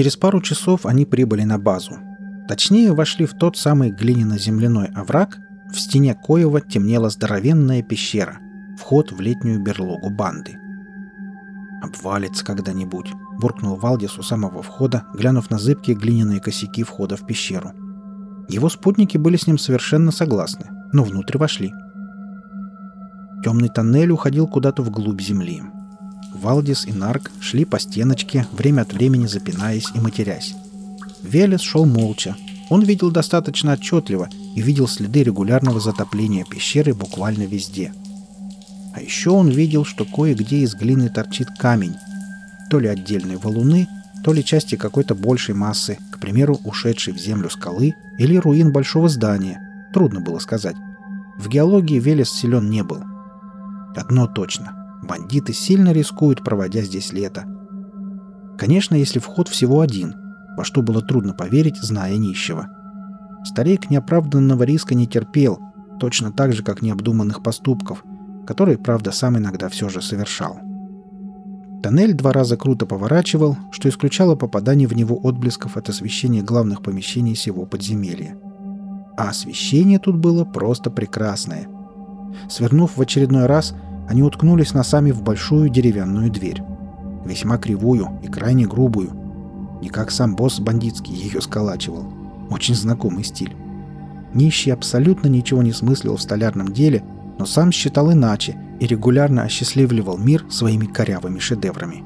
Через пару часов они прибыли на базу. Точнее, вошли в тот самый глиняно-земляной овраг, в стене коего темнела здоровенная пещера, вход в летнюю берлогу банды. «Обвалится когда-нибудь», — буркнул Валдис у самого входа, глянув на зыбкие глиняные косяки входа в пещеру. Его спутники были с ним совершенно согласны, но внутрь вошли. Темный тоннель уходил куда-то вглубь земли. Валдис и Нарк шли по стеночке, время от времени запинаясь и матерясь. Велес шел молча. Он видел достаточно отчетливо и видел следы регулярного затопления пещеры буквально везде. А еще он видел, что кое-где из глины торчит камень. То ли отдельные валуны, то ли части какой-то большей массы, к примеру, ушедшей в землю скалы или руин большого здания. Трудно было сказать. В геологии Велес силен не был. Одно точно. Бандиты сильно рискуют, проводя здесь лето. Конечно, если вход всего один, во что было трудно поверить, зная нищего. Старик неоправданного риска не терпел, точно так же, как необдуманных поступков, которые, правда, сам иногда все же совершал. Тоннель два раза круто поворачивал, что исключало попадание в него отблесков от освещения главных помещений сего подземелья. А освещение тут было просто прекрасное. Свернув в очередной раз, они уткнулись носами в большую деревянную дверь. Весьма кривую и крайне грубую, не как сам босс бандитский ее сколачивал. Очень знакомый стиль. Нищий абсолютно ничего не смыслил в столярном деле, но сам считал иначе и регулярно осчастливливал мир своими корявыми шедеврами.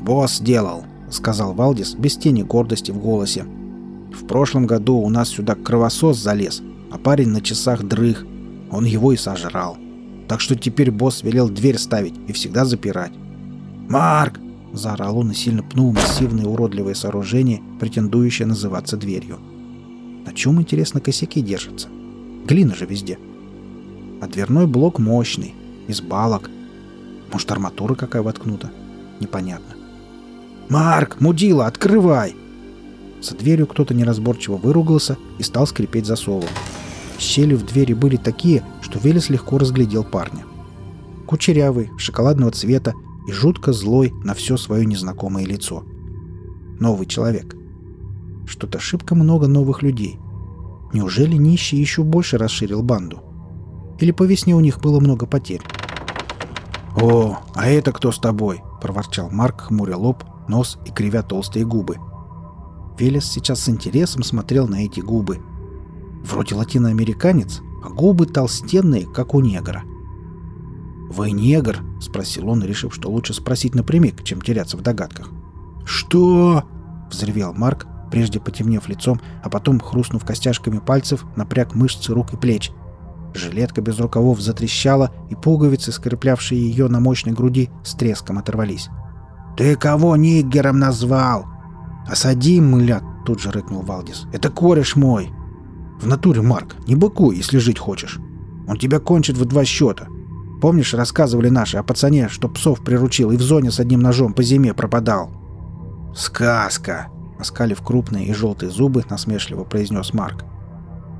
«Босс делал», — сказал Валдис без тени гордости в голосе. «В прошлом году у нас сюда кровосос залез, а парень на часах дрых. Он его и сожрал. Так что теперь босс велел дверь ставить и всегда запирать. «Марк, — заорал он и сильно пнул массивное уродливое сооружение, претендующее называться дверью. На чем, интересно, косяки держатся? Глина же везде. А дверной блок мощный, из балок. Может, арматура какая воткнута? Непонятно. «Марк, мудила, открывай!» За дверью кто-то неразборчиво выругался и стал скрипеть засовом. Щели в двери были такие, что Велес легко разглядел парня. Кучерявый, шоколадного цвета, и жутко злой на все свое незнакомое лицо. Новый человек. Что-то шибко много новых людей. Неужели нищий еще больше расширил банду? Или по весне у них было много потерь? «О, а это кто с тобой?» – проворчал Марк, хмуря лоб, нос и кривя толстые губы. Велес сейчас с интересом смотрел на эти губы. Вроде латиноамериканец, губы толстенные, как у негра. «Вы негр?» — спросил он, решив, что лучше спросить напрямик, чем теряться в догадках. «Что?» — взревел Марк, прежде потемнев лицом, а потом, хрустнув костяшками пальцев, напряг мышцы рук и плеч. Жилетка без рукавов затрещала, и пуговицы, скреплявшие ее на мощной груди, с треском оторвались. «Ты кого ниггером назвал?» «Осади, мылят!» — тут же рыкнул Валдис. «Это кореш мой!» «В натуре, Марк, не быкуй, если жить хочешь. Он тебя кончит в два счета. Помнишь, рассказывали наши о пацане, что псов приручил и в зоне с одним ножом по зиме пропадал?» «Сказка!» — оскалив крупные и желтые зубы, насмешливо произнес Марк.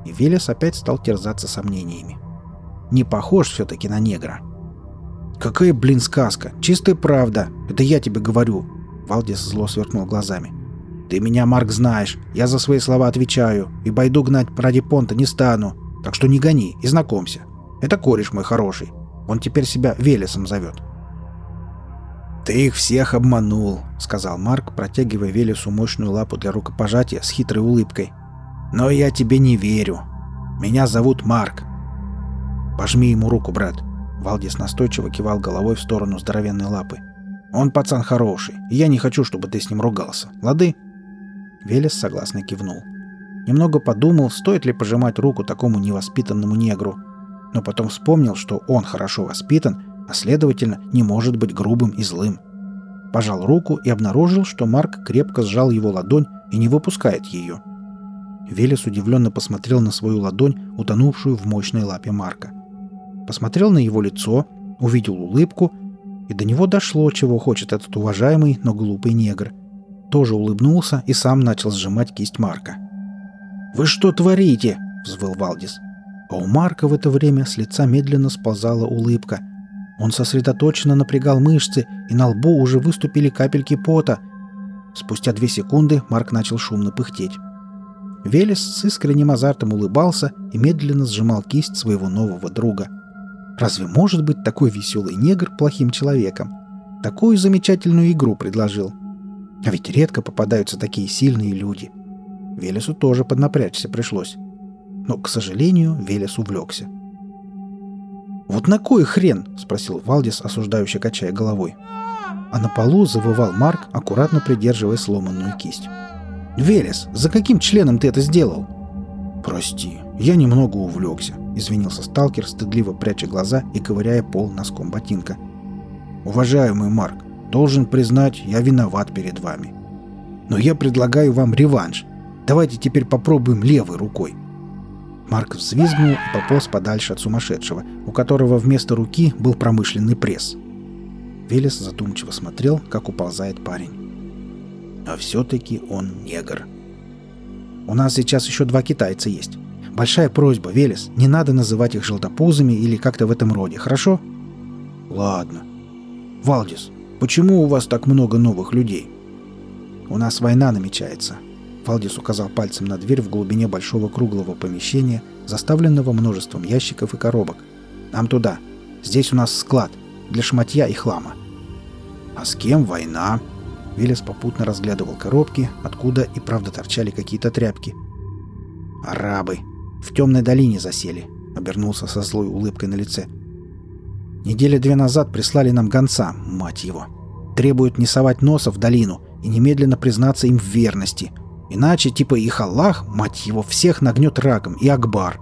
И Велес опять стал терзаться сомнениями. «Не похож все-таки на негра». «Какая, блин, сказка! Чистая правда! Это я тебе говорю!» Валдис зло сверкнул глазами. «Ты меня, Марк, знаешь. Я за свои слова отвечаю. И байду гнать ради понта не стану. Так что не гони и знакомься. Это кореш мой хороший. Он теперь себя Велесом зовет. «Ты их всех обманул», — сказал Марк, протягивая Велесу мощную лапу для рукопожатия с хитрой улыбкой. «Но я тебе не верю. Меня зовут Марк». «Пожми ему руку, брат». Валдис настойчиво кивал головой в сторону здоровенной лапы. «Он пацан хороший, и я не хочу, чтобы ты с ним ругался. Лады?» Велес согласно кивнул. Немного подумал, стоит ли пожимать руку такому невоспитанному негру, но потом вспомнил, что он хорошо воспитан, а следовательно не может быть грубым и злым. Пожал руку и обнаружил, что Марк крепко сжал его ладонь и не выпускает ее. Велес удивленно посмотрел на свою ладонь, утонувшую в мощной лапе Марка. Посмотрел на его лицо, увидел улыбку, и до него дошло, чего хочет этот уважаемый, но глупый негр. Тоже улыбнулся и сам начал сжимать кисть Марка. «Вы что творите?» — взвыл Валдис. А у Марка в это время с лица медленно сползала улыбка. Он сосредоточенно напрягал мышцы, и на лбу уже выступили капельки пота. Спустя две секунды Марк начал шумно пыхтеть. Велес с искренним азартом улыбался и медленно сжимал кисть своего нового друга. Разве может быть такой веселый негр плохим человеком? Такую замечательную игру предложил. А ведь редко попадаются такие сильные люди. Велесу тоже поднапрячься пришлось. Но, к сожалению, Велес увлекся. «Вот на кой хрен?» — спросил Валдис, осуждающе качая головой. А на полу завывал Марк, аккуратно придерживая сломанную кисть. «Велес, за каким членом ты это сделал?» «Прости, я немного увлекся», — извинился сталкер, стыдливо пряча глаза и ковыряя пол носком ботинка. «Уважаемый Марк, должен признать, я виноват перед вами. Но я предлагаю вам реванш. Давайте теперь попробуем левой рукой». Марк взвизгнул и пополз подальше от сумасшедшего, у которого вместо руки был промышленный пресс. Велес задумчиво смотрел, как уползает парень. А все-таки он негр. У нас сейчас еще два китайца есть. Большая просьба, Велес, не надо называть их желтопузами или как-то в этом роде, хорошо? Ладно. Валдис, почему у вас так много новых людей? У нас война намечается. Валдис указал пальцем на дверь в глубине большого круглого помещения, заставленного множеством ящиков и коробок. Нам туда. Здесь у нас склад для шматья и хлама. А с кем война? Велес попутно разглядывал коробки, откуда и правда торчали какие-то тряпки. «Арабы! В темной долине засели!» — обернулся со злой улыбкой на лице. «Недели две назад прислали нам гонца, мать его. Требуют не совать носа в долину и немедленно признаться им в верности. Иначе типа их Аллах, мать его, всех нагнет раком и Акбар.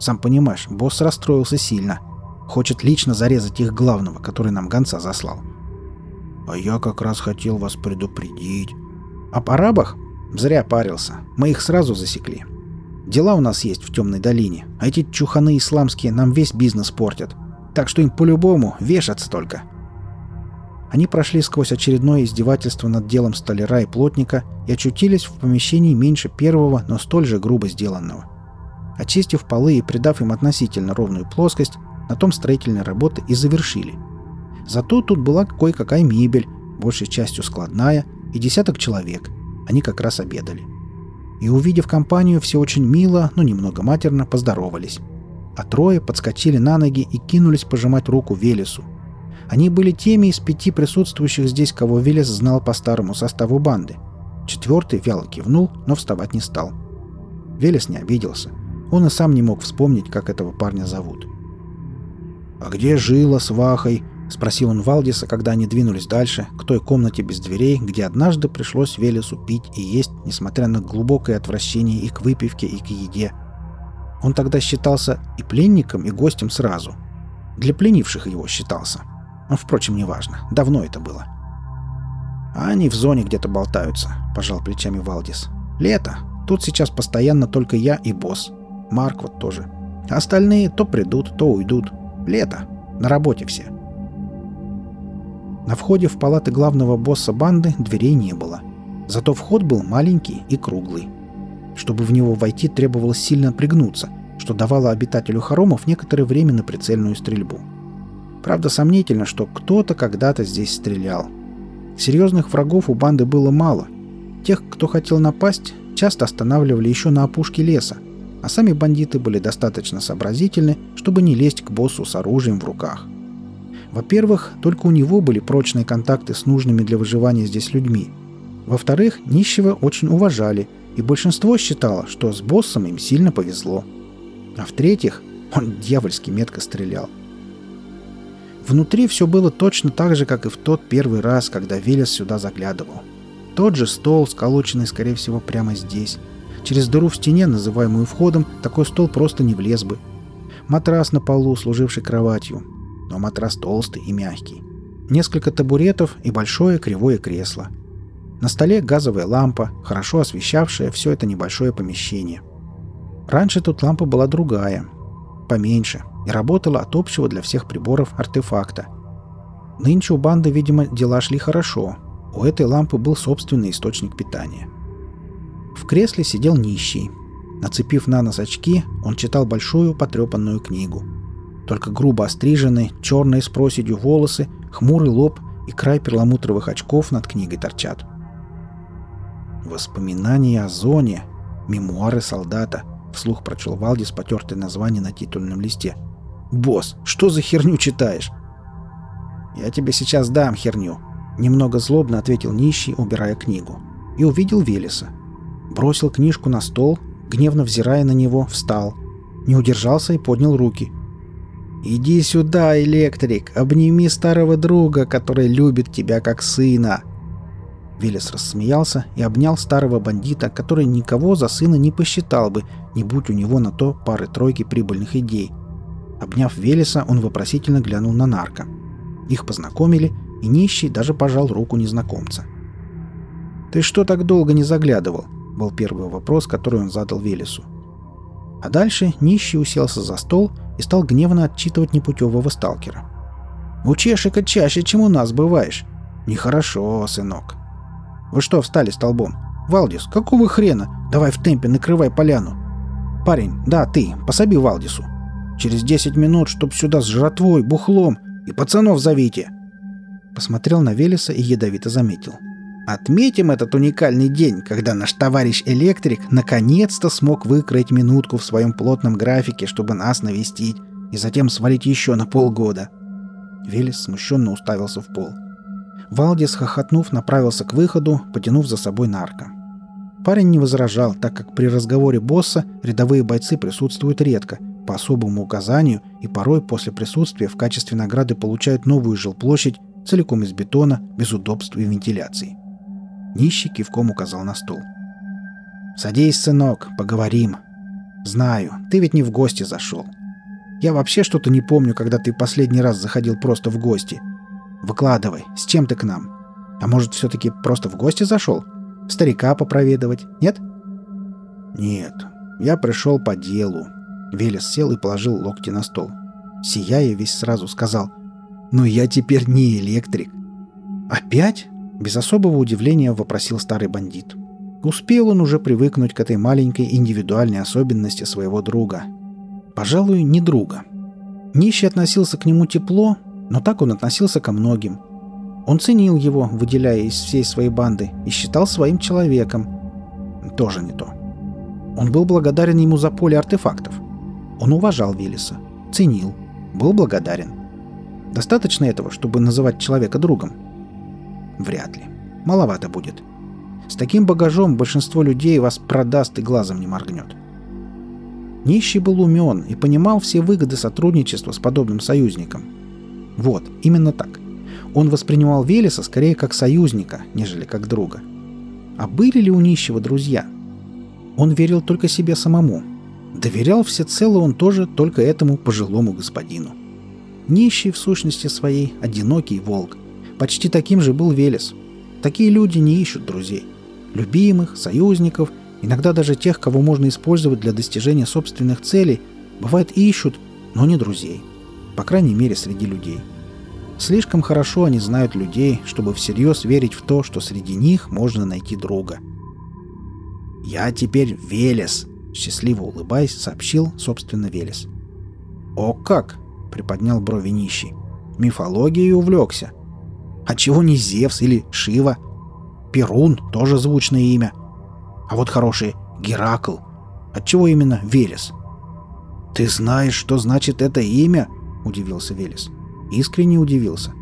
Сам понимаешь, босс расстроился сильно. Хочет лично зарезать их главного, который нам гонца заслал. «А я как раз хотел вас предупредить». «Об арабах? Зря парился. Мы их сразу засекли. Дела у нас есть в темной долине, а эти чуханы исламские нам весь бизнес портят. Так что им по-любому вешаться только». Они прошли сквозь очередное издевательство над делом столяра и плотника и очутились в помещении меньше первого, но столь же грубо сделанного. Очистив полы и придав им относительно ровную плоскость, на том строительные работы и завершили – Зато тут была кое-какая мебель, большей частью складная, и десяток человек. Они как раз обедали. И увидев компанию, все очень мило, но немного матерно поздоровались. А трое подскочили на ноги и кинулись пожимать руку Велесу. Они были теми из пяти присутствующих здесь, кого Велес знал по старому составу банды. Четвертый вяло кивнул, но вставать не стал. Велес не обиделся. Он и сам не мог вспомнить, как этого парня зовут. «А где Жила с Вахой?» — спросил он Валдиса, когда они двинулись дальше, к той комнате без дверей, где однажды пришлось Велесу пить и есть, несмотря на глубокое отвращение и к выпивке, и к еде. Он тогда считался и пленником, и гостем сразу. Для пленивших его считался. Впрочем, неважно. Давно это было. «А они в зоне где-то болтаются», — пожал плечами Валдис. «Лето. Тут сейчас постоянно только я и босс. Марк вот тоже. Остальные то придут, то уйдут. Лето. На работе все». На входе в палаты главного босса банды дверей не было. Зато вход был маленький и круглый. Чтобы в него войти, требовалось сильно пригнуться, что давало обитателю хоромов некоторое время на прицельную стрельбу. Правда, сомнительно, что кто-то когда-то здесь стрелял. Серьезных врагов у банды было мало. Тех, кто хотел напасть, часто останавливали еще на опушке леса, а сами бандиты были достаточно сообразительны, чтобы не лезть к боссу с оружием в руках – во-первых, только у него были прочные контакты с нужными для выживания здесь людьми. Во-вторых, нищего очень уважали, и большинство считало, что с боссом им сильно повезло. А в-третьих, он дьявольски метко стрелял. Внутри все было точно так же, как и в тот первый раз, когда Велес сюда заглядывал. Тот же стол, сколоченный, скорее всего, прямо здесь. Через дыру в стене, называемую входом, такой стол просто не влез бы. Матрас на полу, служивший кроватью но матрас толстый и мягкий. Несколько табуретов и большое кривое кресло. На столе газовая лампа, хорошо освещавшая все это небольшое помещение. Раньше тут лампа была другая, поменьше, и работала от общего для всех приборов артефакта. Нынче у банды, видимо, дела шли хорошо. У этой лампы был собственный источник питания. В кресле сидел нищий. Нацепив на нос очки, он читал большую потрепанную книгу – только грубо остриженные, черные с проседью волосы, хмурый лоб и край перламутровых очков над книгой торчат. Воспоминания о зоне. Мемуары солдата. Вслух прочел Валдис потертое название на титульном листе. «Босс, что за херню читаешь?» «Я тебе сейчас дам херню», — немного злобно ответил нищий, убирая книгу. И увидел Велеса. Бросил книжку на стол, гневно взирая на него, встал. Не удержался и поднял руки. «Иди сюда, электрик, обними старого друга, который любит тебя как сына!» Велес рассмеялся и обнял старого бандита, который никого за сына не посчитал бы, не будь у него на то пары-тройки прибыльных идей. Обняв Велеса, он вопросительно глянул на нарко. Их познакомили, и нищий даже пожал руку незнакомца. «Ты что так долго не заглядывал?» – был первый вопрос, который он задал Велесу. А дальше нищий уселся за стол и стал гневно отчитывать непутевого сталкера. «У чешика чаще, чем у нас бываешь». «Нехорошо, сынок». «Вы что встали столбом?» «Валдис, какого хрена? Давай в темпе накрывай поляну». «Парень, да, ты, пособи Валдису. Через 10 минут, чтоб сюда с жратвой, бухлом, и пацанов зовите». Посмотрел на Велеса и ядовито заметил. Отметим этот уникальный день, когда наш товарищ электрик наконец-то смог выкроить минутку в своем плотном графике, чтобы нас навестить, и затем свалить еще на полгода. Велес смущенно уставился в пол. Валдис, хохотнув, направился к выходу, потянув за собой нарко. Парень не возражал, так как при разговоре босса рядовые бойцы присутствуют редко, по особому указанию, и порой после присутствия в качестве награды получают новую жилплощадь целиком из бетона, без удобств и вентиляции. Нищий кивком указал на стул. «Садись, сынок, поговорим. Знаю, ты ведь не в гости зашел. Я вообще что-то не помню, когда ты последний раз заходил просто в гости. Выкладывай, с чем ты к нам? А может, все-таки просто в гости зашел? Старика попроведывать, нет?» «Нет, я пришел по делу». Велес сел и положил локти на стол. Сияя, весь сразу сказал, «Ну я теперь не электрик». «Опять?» Без особого удивления вопросил старый бандит. Успел он уже привыкнуть к этой маленькой индивидуальной особенности своего друга. Пожалуй, не друга. Нищий относился к нему тепло, но так он относился ко многим. Он ценил его, выделяя из всей своей банды, и считал своим человеком. Тоже не то. Он был благодарен ему за поле артефактов. Он уважал Велеса, ценил, был благодарен. Достаточно этого, чтобы называть человека другом – Вряд ли. Маловато будет. С таким багажом большинство людей вас продаст и глазом не моргнет. Нищий был умен и понимал все выгоды сотрудничества с подобным союзником. Вот, именно так. Он воспринимал Велеса скорее как союзника, нежели как друга. А были ли у нищего друзья? Он верил только себе самому. Доверял всецело он тоже только этому пожилому господину. Нищий в сущности своей одинокий волк – Почти таким же был Велес. Такие люди не ищут друзей. Любимых, союзников, иногда даже тех, кого можно использовать для достижения собственных целей, бывает ищут, но не друзей. По крайней мере, среди людей. Слишком хорошо они знают людей, чтобы всерьез верить в то, что среди них можно найти друга. «Я теперь Велес», — счастливо улыбаясь, сообщил, собственно, Велес. «О как!» — приподнял брови нищий. «Мифологией увлекся. А чего не Зевс или Шива? Перун — тоже звучное имя. А вот хороший Геракл. Отчего именно Велес? «Ты знаешь, что значит это имя?» — удивился Велес. Искренне удивился.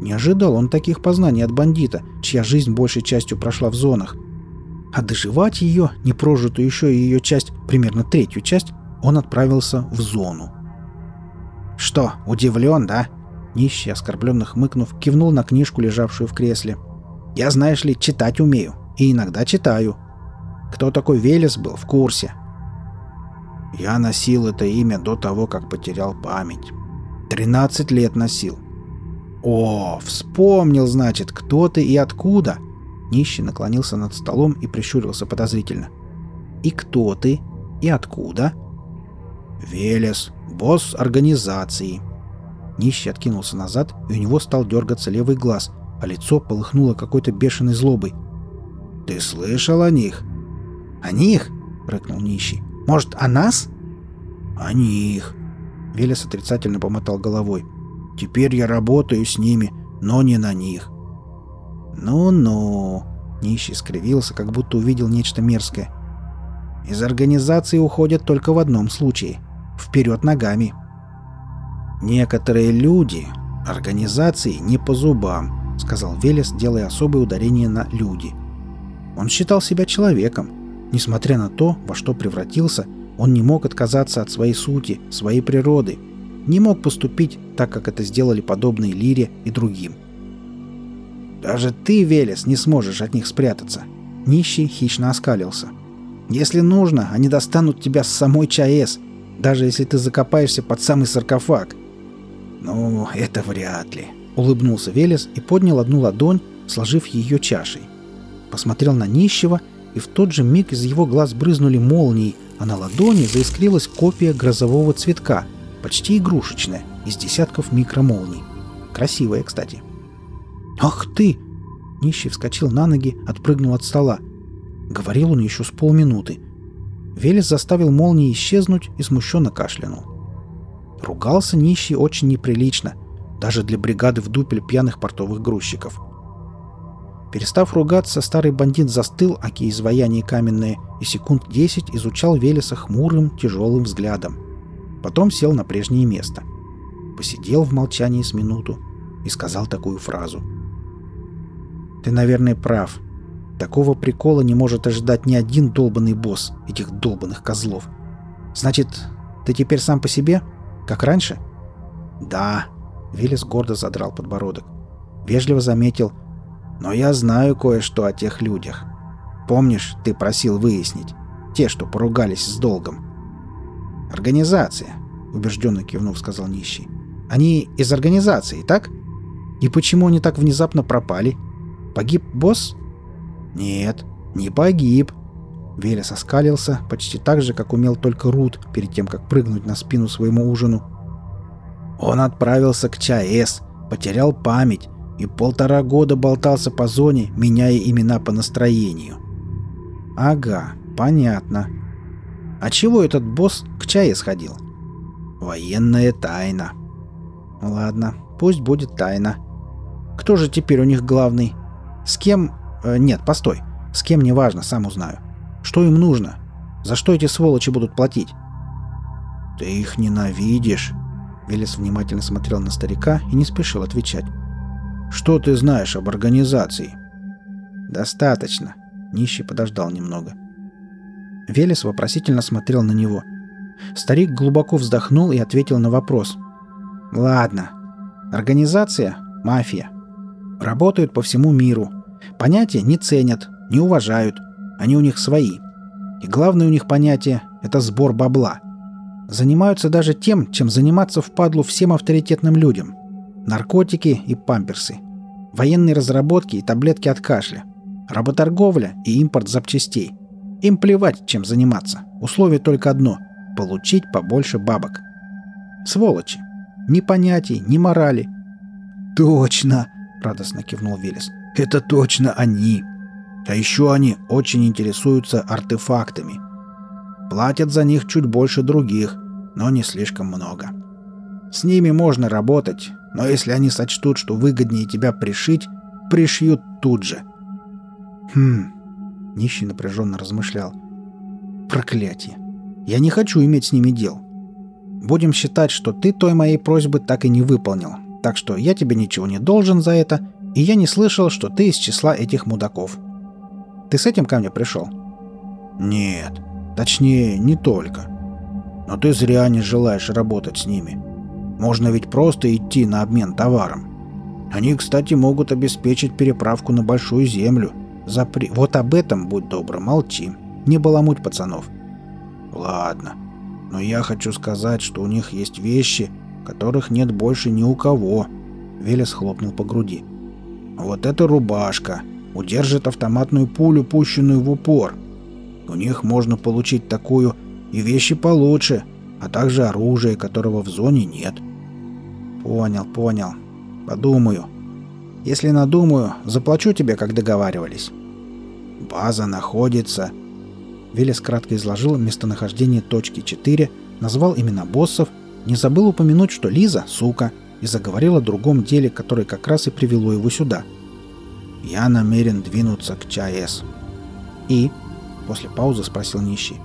Не ожидал он таких познаний от бандита, чья жизнь большей частью прошла в зонах. А доживать ее, не прожитую еще ее часть, примерно третью часть, он отправился в зону. «Что, удивлен, да?» Нищий, оскорбленно хмыкнув, кивнул на книжку, лежавшую в кресле. «Я, знаешь ли, читать умею. И иногда читаю. Кто такой Велес был, в курсе». «Я носил это имя до того, как потерял память. Тринадцать лет носил». «О, вспомнил, значит, кто ты и откуда?» Нищий наклонился над столом и прищурился подозрительно. «И кто ты? И откуда?» «Велес, босс организации», Нищий откинулся назад, и у него стал дергаться левый глаз, а лицо полыхнуло какой-то бешеной злобой. «Ты слышал о них?» «О них?» — рыкнул нищий. «Может, о нас?» «О них!» Велес отрицательно помотал головой. «Теперь я работаю с ними, но не на них». «Ну-ну...» Нищий скривился, как будто увидел нечто мерзкое. Из организации уходят только в одном случае. Вперед ногами. Некоторые люди организации не по зубам, сказал Велес, делая особое ударение на «люди». Он считал себя человеком. Несмотря на то, во что превратился, он не мог отказаться от своей сути, своей природы. Не мог поступить так, как это сделали подобные Лире и другим. «Даже ты, Велес, не сможешь от них спрятаться!» Нищий хищно оскалился. Если нужно, они достанут тебя с самой ЧАЭС, даже если ты закопаешься под самый саркофаг. Ну, это вряд ли. Улыбнулся Велес и поднял одну ладонь, сложив ее чашей. Посмотрел на нищего, и в тот же миг из его глаз брызнули молнии, а на ладони заискрилась копия грозового цветка, почти игрушечная, из десятков микромолний. Красивая, кстати. «Ах ты!» Нищий вскочил на ноги, отпрыгнул от стола. Говорил он еще с полминуты. Велес заставил молнии исчезнуть и смущенно кашлянул. Ругался нищий очень неприлично, даже для бригады в дупель пьяных портовых грузчиков. Перестав ругаться, старый бандит застыл, аки изваяние каменное, и секунд десять изучал Велеса хмурым, тяжелым взглядом. Потом сел на прежнее место. Посидел в молчании с минуту и сказал такую фразу. «Ты, наверное, прав. Такого прикола не может ожидать ни один долбанный босс этих долбанных козлов. Значит, ты теперь сам по себе? Как раньше? Да. Виллис гордо задрал подбородок. Вежливо заметил. Но я знаю кое-что о тех людях. Помнишь, ты просил выяснить? Те, что поругались с долгом. Организация, убежденно кивнув, сказал нищий. Они из организации, так? И почему они так внезапно пропали? Погиб босс? «Нет, не погиб». Велес оскалился, почти так же, как умел только Рут, перед тем, как прыгнуть на спину своему ужину. Он отправился к ЧАЭС, потерял память и полтора года болтался по зоне, меняя имена по настроению. «Ага, понятно. А чего этот босс к ЧАЭС ходил?» «Военная тайна». «Ладно, пусть будет тайна. Кто же теперь у них главный? С кем Э, нет, постой. С кем не важно, сам узнаю. Что им нужно? За что эти сволочи будут платить? Ты их ненавидишь. Велес внимательно смотрел на старика и не спешил отвечать. Что ты знаешь об организации? Достаточно. Нищий подождал немного. Велес вопросительно смотрел на него. Старик глубоко вздохнул и ответил на вопрос. «Ладно. Организация – мафия. Работают по всему миру. Понятия не ценят, не уважают. Они у них свои. И главное у них понятие – это сбор бабла. Занимаются даже тем, чем заниматься впадлу всем авторитетным людям. Наркотики и памперсы. Военные разработки и таблетки от кашля. Работорговля и импорт запчастей. Им плевать, чем заниматься. Условие только одно – получить побольше бабок. Сволочи. Ни понятий, ни морали. «Точно!» – радостно кивнул Виллис. Это точно они. А еще они очень интересуются артефактами. Платят за них чуть больше других, но не слишком много. С ними можно работать, но если они сочтут, что выгоднее тебя пришить, пришьют тут же. Хм. Нищий напряженно размышлял. Проклятие. Я не хочу иметь с ними дел. Будем считать, что ты той моей просьбы так и не выполнил. Так что я тебе ничего не должен за это, и я не слышал, что ты из числа этих мудаков. Ты с этим ко мне пришел?» «Нет. Точнее, не только. Но ты зря не желаешь работать с ними. Можно ведь просто идти на обмен товаром. Они, кстати, могут обеспечить переправку на Большую Землю. Запри... Вот об этом, будь добр, молчи. Не баламуть пацанов». «Ладно. Но я хочу сказать, что у них есть вещи, которых нет больше ни у кого». Велес хлопнул по груди. Вот эта рубашка удержит автоматную пулю, пущенную в упор. У них можно получить такую и вещи получше, а также оружие, которого в зоне нет. Понял, понял. Подумаю. Если надумаю, заплачу тебе, как договаривались. База находится... Велес кратко изложил местонахождение точки 4, назвал имена боссов, не забыл упомянуть, что Лиза – сука – и заговорил о другом деле, которое как раз и привело его сюда. Я намерен двинуться к ЧАЭС. И? После паузы спросил нищий.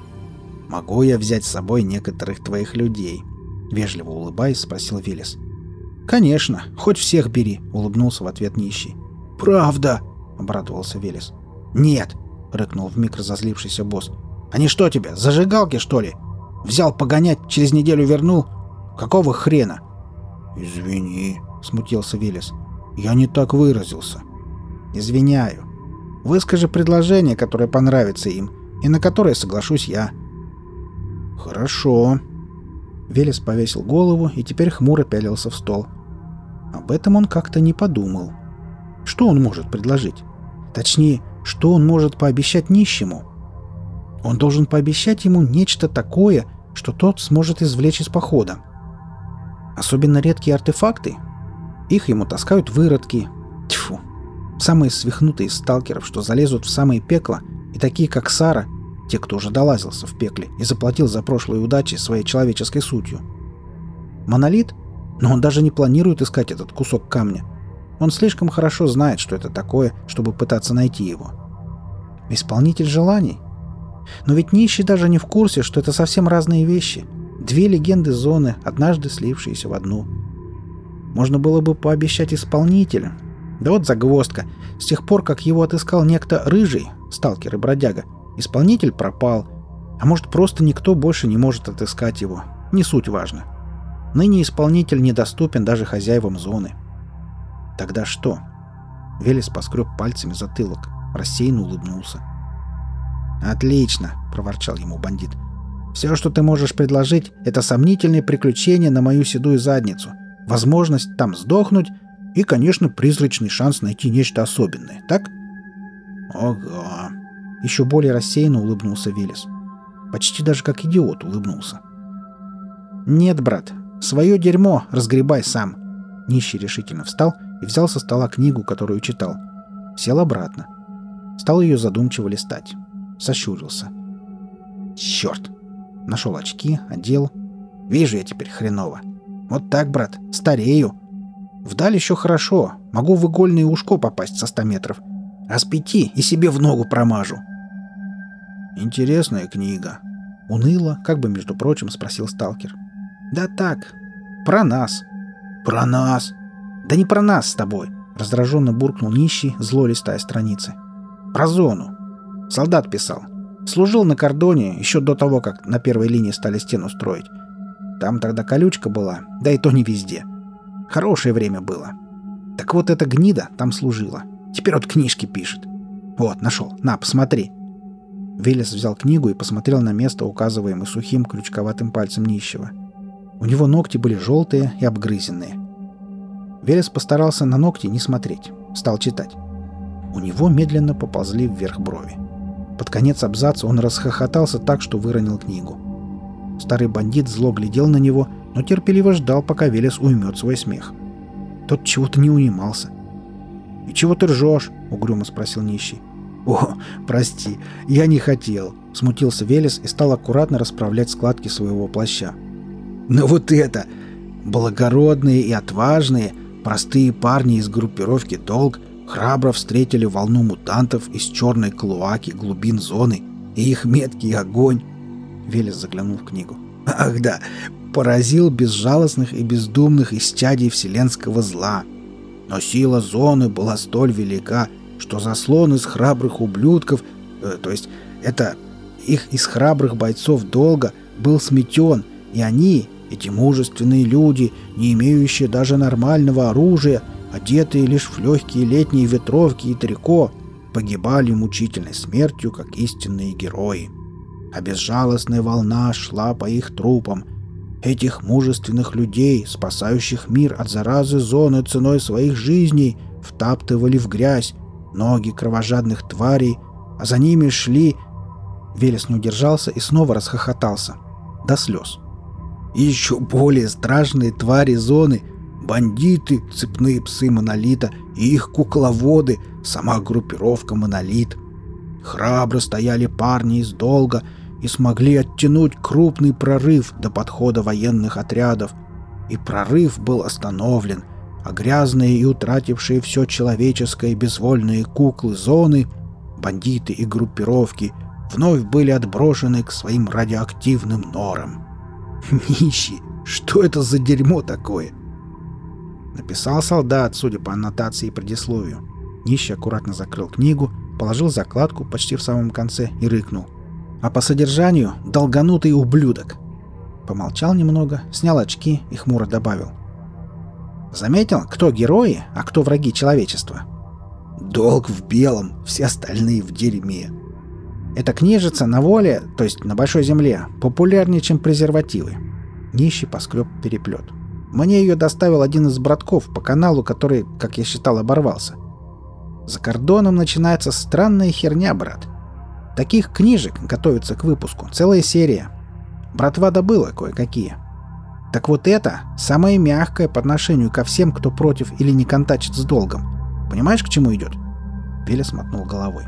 Могу я взять с собой некоторых твоих людей? Вежливо улыбаясь, спросил Велес. «Конечно, хоть всех бери», — улыбнулся в ответ нищий. «Правда!» — обрадовался Велес. «Нет!» — рыкнул вмиг разозлившийся босс. «Они что тебе, зажигалки, что ли? Взял погонять, через неделю вернул? Какого хрена?» «Извини», — смутился Велес. «Я не так выразился». «Извиняю. Выскажи предложение, которое понравится им, и на которое соглашусь я». «Хорошо», Велес повесил голову и теперь хмуро пялился в стол. Об этом он как-то не подумал. Что он может предложить? Точнее, что он может пообещать нищему? Он должен пообещать ему нечто такое, что тот сможет извлечь из похода. Особенно редкие артефакты. Их ему таскают выродки. Тьфу. Самые свихнутые сталкеров, что залезут в самое пекло, и такие, как Сара, те, кто уже долазился в пекле и заплатил за прошлые удачи своей человеческой сутью. Монолит? Но он даже не планирует искать этот кусок камня. Он слишком хорошо знает, что это такое, чтобы пытаться найти его. Исполнитель желаний? Но ведь нищий даже не в курсе, что это совсем разные вещи. Две легенды зоны, однажды слившиеся в одну. Можно было бы пообещать исполнителя. Да вот загвоздка. С тех пор, как его отыскал некто Рыжий, сталкер и бродяга, Исполнитель пропал. А может, просто никто больше не может отыскать его. Не суть важно. Ныне исполнитель недоступен даже хозяевам зоны. Тогда что? Велес поскреб пальцами затылок, рассеянно улыбнулся. «Отлично!» — проворчал ему бандит. «Все, что ты можешь предложить, это сомнительные приключения на мою седую задницу, возможность там сдохнуть и, конечно, призрачный шанс найти нечто особенное, так?» «Ага», еще более рассеянно улыбнулся Велес. Почти даже как идиот улыбнулся. «Нет, брат, свое дерьмо разгребай сам!» Нищий решительно встал и взял со стола книгу, которую читал. Сел обратно. Стал ее задумчиво листать. Сощурился. «Черт!» Нашел очки, одел. «Вижу я теперь хреново. Вот так, брат, старею. Вдаль еще хорошо. Могу в игольное ушко попасть со ста метров. А с пяти и себе в ногу промажу. «Интересная книга». Уныло, как бы, между прочим, спросил сталкер. «Да так. Про нас». «Про нас?» «Да не про нас с тобой», — раздраженно буркнул нищий, зло листая страницы. «Про зону. Солдат писал. Служил на кордоне еще до того, как на первой линии стали стену строить. Там тогда колючка была, да и то не везде. Хорошее время было. Так вот эта гнида там служила. Теперь вот книжки пишет. Вот, нашел. На, посмотри. Велес взял книгу и посмотрел на место, указываемое сухим крючковатым пальцем нищего. У него ногти были желтые и обгрызенные. Велес постарался на ногти не смотреть. Стал читать. У него медленно поползли вверх брови. Под конец абзаца он расхохотался так, что выронил книгу. Старый бандит зло глядел на него, но терпеливо ждал, пока Велес уймет свой смех. Тот чего-то не унимался. «И чего ты ржешь?» — угрюмо спросил нищий. «О, прости, я не хотел», — смутился Велес и стал аккуратно расправлять складки своего плаща. «Но вот это! Благородные и отважные, простые парни из группировки «Долг» храбро встретили волну мутантов из черной клоаки глубин зоны, и их меткий огонь...» Велес заглянул в книгу. «Ах да, поразил безжалостных и бездумных исчадий вселенского зла. Но сила зоны была столь велика, что заслон из храбрых ублюдков, э, то есть это их из храбрых бойцов долго, был сметен, и они, эти мужественные люди, не имеющие даже нормального оружия, одетые лишь в легкие летние ветровки и трико, погибали мучительной смертью, как истинные герои. А безжалостная волна шла по их трупам. Этих мужественных людей, спасающих мир от заразы зоны ценой своих жизней, втаптывали в грязь, ноги кровожадных тварей, а за ними шли... Велес не удержался и снова расхохотался. До слез. И еще более страшные твари зоны, бандиты, цепные псы Монолита и их кукловоды, сама группировка Монолит. Храбро стояли парни из долга и смогли оттянуть крупный прорыв до подхода военных отрядов. И прорыв был остановлен, а грязные и утратившие все человеческое безвольные куклы зоны, бандиты и группировки вновь были отброшены к своим радиоактивным норам. Нищий! Что это за дерьмо такое? Написал солдат, судя по аннотации и предисловию. Нищий аккуратно закрыл книгу, положил закладку почти в самом конце и рыкнул. А по содержанию — долганутый ублюдок. Помолчал немного, снял очки и хмуро добавил. Заметил, кто герои, а кто враги человечества? Долг в белом, все остальные в дерьме. Эта книжица на воле, то есть на большой земле, популярнее, чем презервативы. Нищий поскреб переплет. Мне ее доставил один из братков по каналу, который, как я считал, оборвался. За кордоном начинается странная херня, брат. Таких книжек готовится к выпуску целая серия. Братва добыла кое-какие. Так вот это самое мягкое по отношению ко всем, кто против или не контачит с долгом. Понимаешь, к чему идет? Велес мотнул головой.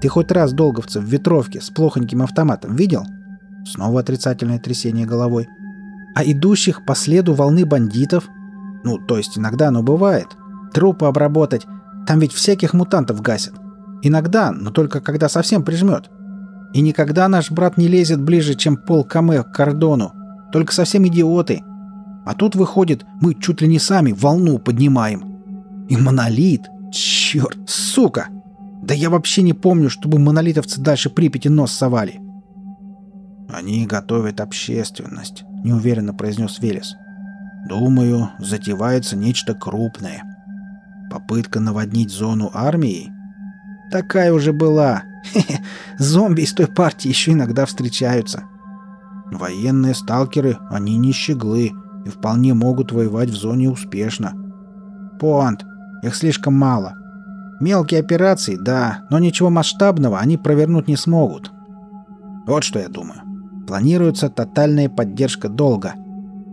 Ты хоть раз долговца в ветровке с плохоньким автоматом видел? Снова отрицательное трясение головой. А идущих по следу волны бандитов? Ну, то есть иногда оно бывает. Трупы обработать. Там ведь всяких мутантов гасят. Иногда, но только когда совсем прижмет. И никогда наш брат не лезет ближе, чем пол каме к кордону. Только совсем идиоты. А тут выходит, мы чуть ли не сами волну поднимаем. И монолит. Черт, сука! Да я вообще не помню, чтобы монолитовцы дальше Припяти нос совали. Они готовят общественность, неуверенно произнес Велес. Думаю, затевается нечто крупное. Попытка наводнить зону армией? Такая уже была. Хе-хе, зомби из той партии еще иногда встречаются. Военные сталкеры, они не щеглы и вполне могут воевать в зоне успешно. Понт, их слишком мало. Мелкие операции, да, но ничего масштабного они провернуть не смогут. Вот что я думаю. Планируется тотальная поддержка долга.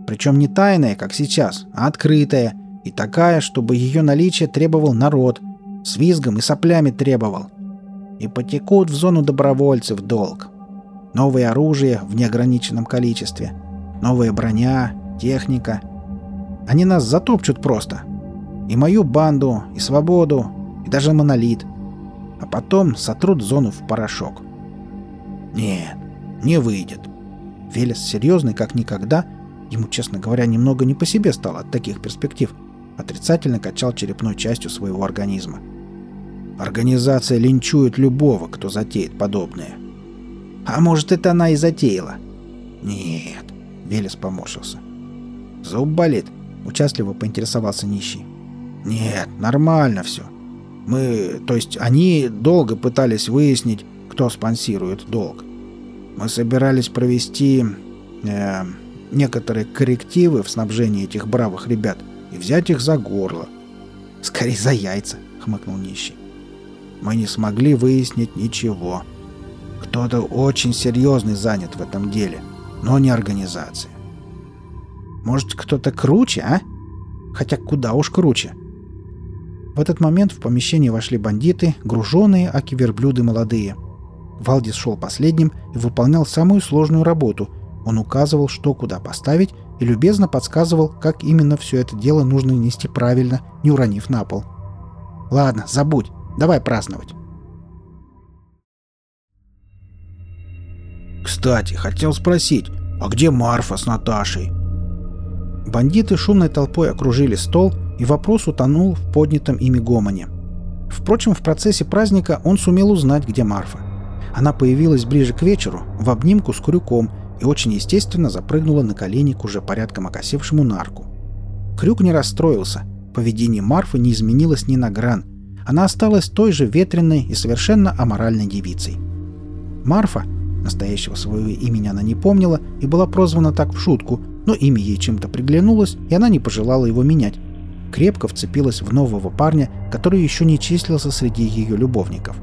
Причем не тайная, как сейчас, а открытая. И такая, чтобы ее наличие требовал народ. С визгом и соплями требовал. И потекут в зону добровольцев долг. Новое оружие в неограниченном количестве. Новая броня, техника. Они нас затопчут просто. И мою банду, и свободу, и даже монолит. А потом сотрут зону в порошок. Нет, не выйдет. Велес серьезный, как никогда, ему, честно говоря, немного не по себе стало от таких перспектив, отрицательно качал черепной частью своего организма. Организация линчует любого, кто затеет подобное. А может, это она и затеяла? Нет, Велес поморщился. Зуб болит, участливо поинтересовался нищий. Нет, нормально все. Мы, то есть они долго пытались выяснить, кто спонсирует долг. Мы собирались провести э, некоторые коррективы в снабжении этих бравых ребят и взять их за горло. «Скорее за яйца», — хмыкнул нищий. «Мы не смогли выяснить ничего. Кто-то очень серьезный занят в этом деле, но не организация. Может, кто-то круче, а? Хотя куда уж круче. В этот момент в помещение вошли бандиты, груженные, аки верблюды молодые. Валдис шел последним и выполнял самую сложную работу. Он указывал, что куда поставить, и любезно подсказывал, как именно все это дело нужно нести правильно, не уронив на пол. «Ладно, забудь. Давай праздновать». «Кстати, хотел спросить, а где Марфа с Наташей?» Бандиты шумной толпой окружили стол, и вопрос утонул в поднятом ими гомоне. Впрочем, в процессе праздника он сумел узнать, где Марфа. Она появилась ближе к вечеру, в обнимку с крюком, и очень естественно запрыгнула на колени к уже порядком окосевшему нарку. Крюк не расстроился. Поведение Марфы не изменилось ни на гран. Она осталась той же ветреной и совершенно аморальной девицей. Марфа, настоящего своего имени она не помнила и была прозвана так в шутку, но имя ей чем-то приглянулось, и она не пожелала его менять крепко вцепилась в нового парня, который еще не числился среди ее любовников.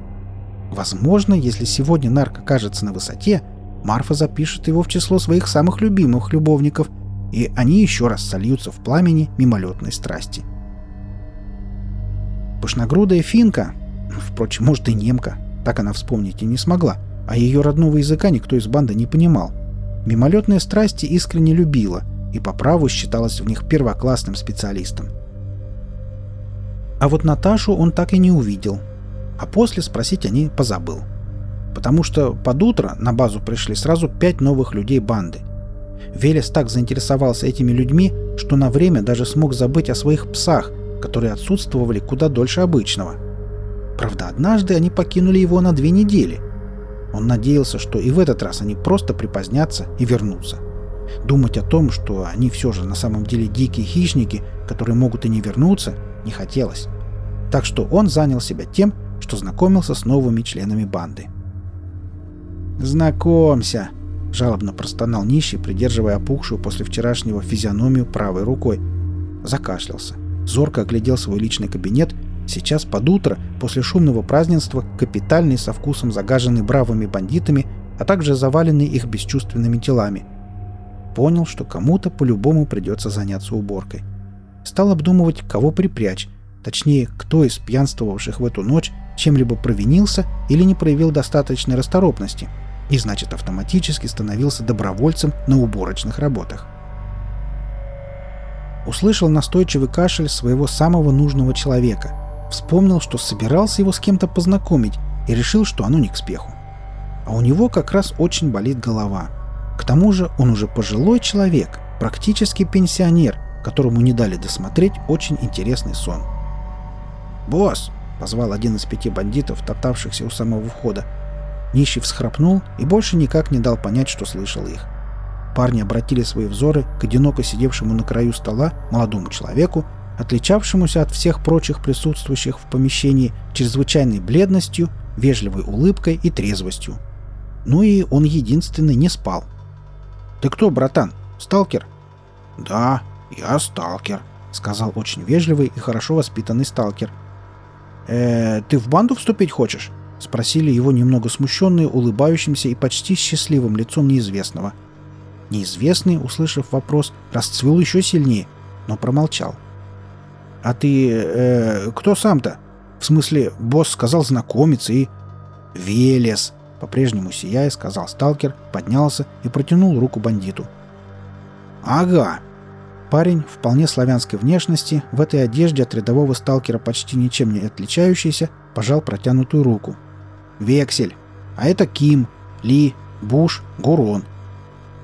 Возможно, если сегодня нарк окажется на высоте, Марфа запишет его в число своих самых любимых любовников, и они еще раз сольются в пламени мимолетной страсти. Пышногрудая финка, впрочем, может и немка, так она вспомнить и не смогла, а ее родного языка никто из банды не понимал. Мимолетные страсти искренне любила и по праву считалась в них первоклассным специалистом. А вот Наташу он так и не увидел. А после спросить о ней позабыл. Потому что под утро на базу пришли сразу пять новых людей банды. Велес так заинтересовался этими людьми, что на время даже смог забыть о своих псах, которые отсутствовали куда дольше обычного. Правда, однажды они покинули его на две недели. Он надеялся, что и в этот раз они просто припозднятся и вернутся. Думать о том, что они все же на самом деле дикие хищники, которые могут и не вернуться, не хотелось. Так что он занял себя тем, что знакомился с новыми членами банды. «Знакомься!» — жалобно простонал нищий, придерживая опухшую после вчерашнего физиономию правой рукой. Закашлялся. Зорко оглядел свой личный кабинет. Сейчас под утро, после шумного празднества, капитальный со вкусом загаженный бравыми бандитами, а также заваленный их бесчувственными телами. Понял, что кому-то по-любому придется заняться уборкой. Стал обдумывать, кого припрячь, точнее, кто из пьянствовавших в эту ночь чем-либо провинился или не проявил достаточной расторопности, и значит автоматически становился добровольцем на уборочных работах. Услышал настойчивый кашель своего самого нужного человека, вспомнил, что собирался его с кем-то познакомить и решил, что оно не к спеху. А у него как раз очень болит голова. К тому же он уже пожилой человек, практически пенсионер, которому не дали досмотреть очень интересный сон. «Босс!» — позвал один из пяти бандитов, топтавшихся у самого входа. Нищий всхрапнул и больше никак не дал понять, что слышал их. Парни обратили свои взоры к одиноко сидевшему на краю стола молодому человеку, отличавшемуся от всех прочих присутствующих в помещении чрезвычайной бледностью, вежливой улыбкой и трезвостью. Ну и он единственный не спал. «Ты кто, братан? Сталкер?» «Да, я сталкер», — сказал очень вежливый и хорошо воспитанный сталкер — «Э, ты в банду вступить хочешь?» — спросили его немного смущенные, улыбающимся и почти счастливым лицом неизвестного. Неизвестный, услышав вопрос, расцвел еще сильнее, но промолчал. «А ты... Э, кто сам-то?» «В смысле, босс сказал знакомиться и...» «Велес!» — по-прежнему сияя, сказал сталкер, поднялся и протянул руку бандиту. «Ага!» Парень, вполне славянской внешности, в этой одежде от рядового сталкера почти ничем не отличающийся, пожал протянутую руку. «Вексель. А это Ким, Ли, Буш, Гурон.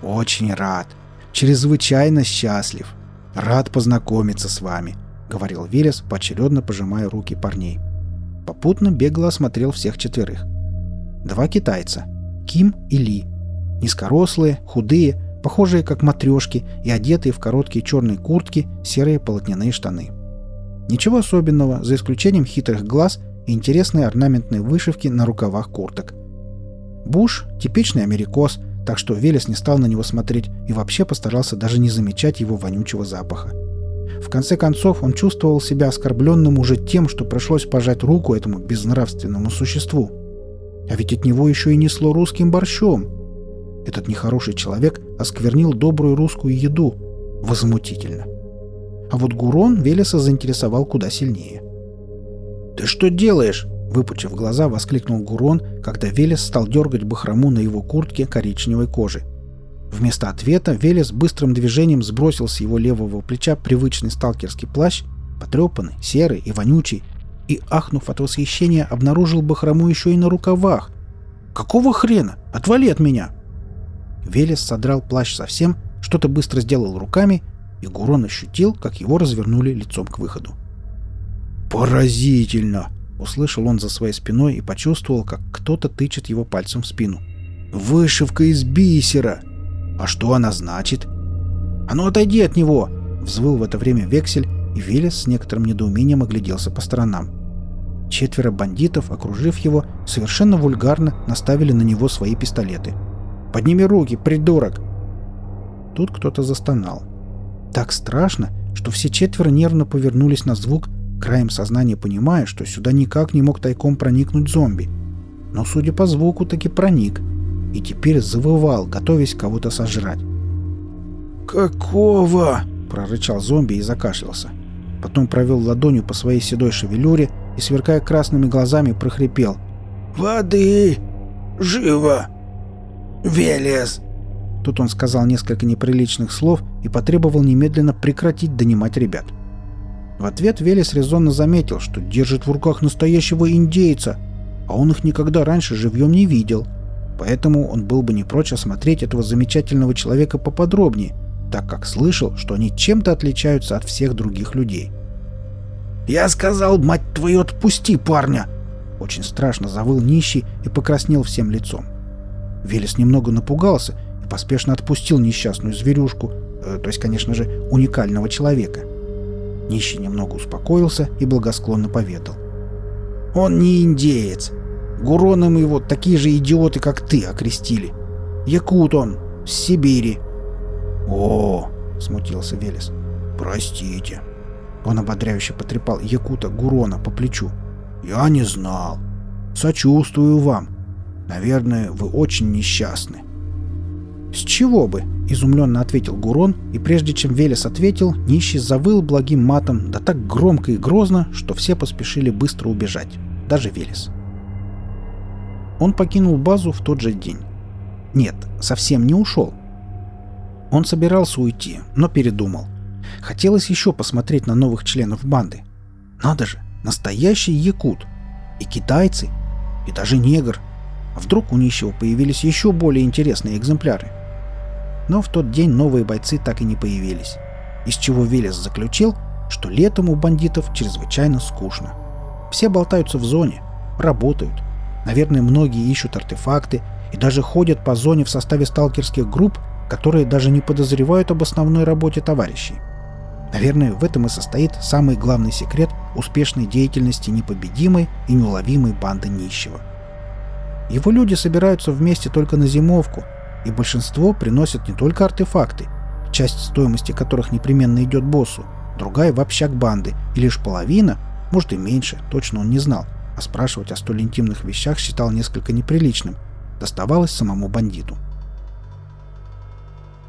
Очень рад. Чрезвычайно счастлив. Рад познакомиться с вами», — говорил Велес, поочередно пожимая руки парней. Попутно бегло осмотрел всех четверых. Два китайца. Ким и Ли. Низкорослые, худые, похожие как матрешки и одетые в короткие черные куртки, серые полотняные штаны. Ничего особенного, за исключением хитрых глаз и интересной орнаментной вышивки на рукавах курток. Буш – типичный америкос, так что Велес не стал на него смотреть и вообще постарался даже не замечать его вонючего запаха. В конце концов, он чувствовал себя оскорбленным уже тем, что пришлось пожать руку этому безнравственному существу. А ведь от него еще и несло русским борщом – этот нехороший человек осквернил добрую русскую еду. Возмутительно. А вот Гурон Велеса заинтересовал куда сильнее. «Ты что делаешь?» — выпучив глаза, воскликнул Гурон, когда Велес стал дергать бахрому на его куртке коричневой кожи. Вместо ответа Велес быстрым движением сбросил с его левого плеча привычный сталкерский плащ, потрепанный, серый и вонючий, и, ахнув от восхищения, обнаружил бахрому еще и на рукавах. «Какого хрена? Отвали от меня!» Велес содрал плащ совсем, что-то быстро сделал руками, и Гурон ощутил, как его развернули лицом к выходу. «Поразительно!» — услышал он за своей спиной и почувствовал, как кто-то тычет его пальцем в спину. «Вышивка из бисера! А что она значит?» «А ну отойди от него!» — взвыл в это время вексель, и Велес с некоторым недоумением огляделся по сторонам. Четверо бандитов, окружив его, совершенно вульгарно наставили на него свои пистолеты — Подними руки, придурок!» Тут кто-то застонал. Так страшно, что все четверо нервно повернулись на звук, краем сознания понимая, что сюда никак не мог тайком проникнуть зомби. Но, судя по звуку, таки проник. И теперь завывал, готовясь кого-то сожрать. «Какого?» — прорычал зомби и закашлялся. Потом провел ладонью по своей седой шевелюре и, сверкая красными глазами, прохрипел. «Воды! Живо!» «Велес!» Тут он сказал несколько неприличных слов и потребовал немедленно прекратить донимать ребят. В ответ Велес резонно заметил, что держит в руках настоящего индейца, а он их никогда раньше живьем не видел. Поэтому он был бы не прочь осмотреть этого замечательного человека поподробнее, так как слышал, что они чем-то отличаются от всех других людей. «Я сказал, мать твою, отпусти парня!» Очень страшно завыл нищий и покраснел всем лицом. Велес немного напугался и поспешно отпустил несчастную зверюшку, э, то есть, конечно же, уникального человека. Нищий немного успокоился и благосклонно поведал. «Он не индеец. Гуроном его такие же идиоты, как ты, окрестили. Якут он, с Сибири». «О!» — смутился Велес. «Простите». Он ободряюще потрепал Якута Гурона по плечу. «Я не знал. Сочувствую вам. Наверное, вы очень несчастны». «С чего бы?» — изумленно ответил Гурон, и прежде чем Велес ответил, нищий завыл благим матом, да так громко и грозно, что все поспешили быстро убежать. Даже Велес. Он покинул базу в тот же день. Нет, совсем не ушел. Он собирался уйти, но передумал. Хотелось еще посмотреть на новых членов банды. Надо же, настоящий якут. И китайцы, и даже негр. А вдруг у нищего появились еще более интересные экземпляры? Но в тот день новые бойцы так и не появились. Из чего Велес заключил, что летом у бандитов чрезвычайно скучно. Все болтаются в зоне, работают. Наверное, многие ищут артефакты и даже ходят по зоне в составе сталкерских групп, которые даже не подозревают об основной работе товарищей. Наверное, в этом и состоит самый главный секрет успешной деятельности непобедимой и неуловимой банды нищего. Его люди собираются вместе только на зимовку, и большинство приносят не только артефакты, часть стоимости которых непременно идет боссу, другая в общак банды, и лишь половина, может и меньше, точно он не знал, а спрашивать о столь интимных вещах считал несколько неприличным, доставалось самому бандиту.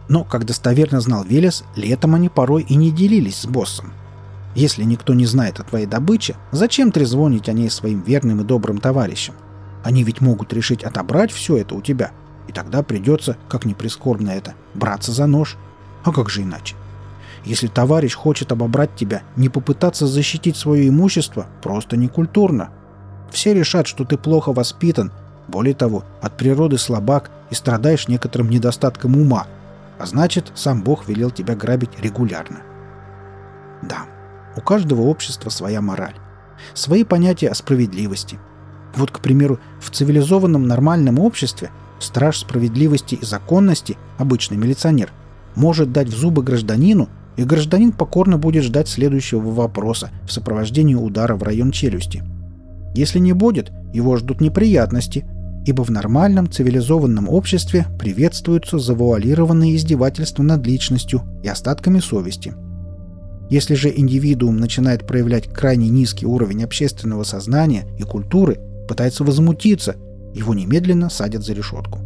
Но, как достоверно знал Велес, летом они порой и не делились с боссом. Если никто не знает о твоей добыче, зачем трезвонить о ней своим верным и добрым товарищам? Они ведь могут решить отобрать все это у тебя, и тогда придется, как ни прискорбно это, браться за нож. А как же иначе? Если товарищ хочет обобрать тебя, не попытаться защитить свое имущество просто некультурно. Все решат, что ты плохо воспитан, более того, от природы слабак и страдаешь некоторым недостатком ума – а значит, сам Бог велел тебя грабить регулярно. Да, у каждого общества своя мораль. Свои понятия о справедливости. Вот, к примеру, в цивилизованном нормальном обществе страж справедливости и законности, обычный милиционер, может дать в зубы гражданину, и гражданин покорно будет ждать следующего вопроса в сопровождении удара в район челюсти. Если не будет, его ждут неприятности, ибо в нормальном цивилизованном обществе приветствуются завуалированные издевательства над личностью и остатками совести. Если же индивидуум начинает проявлять крайне низкий уровень общественного сознания и культуры, пытается возмутиться, его немедленно садят за решетку.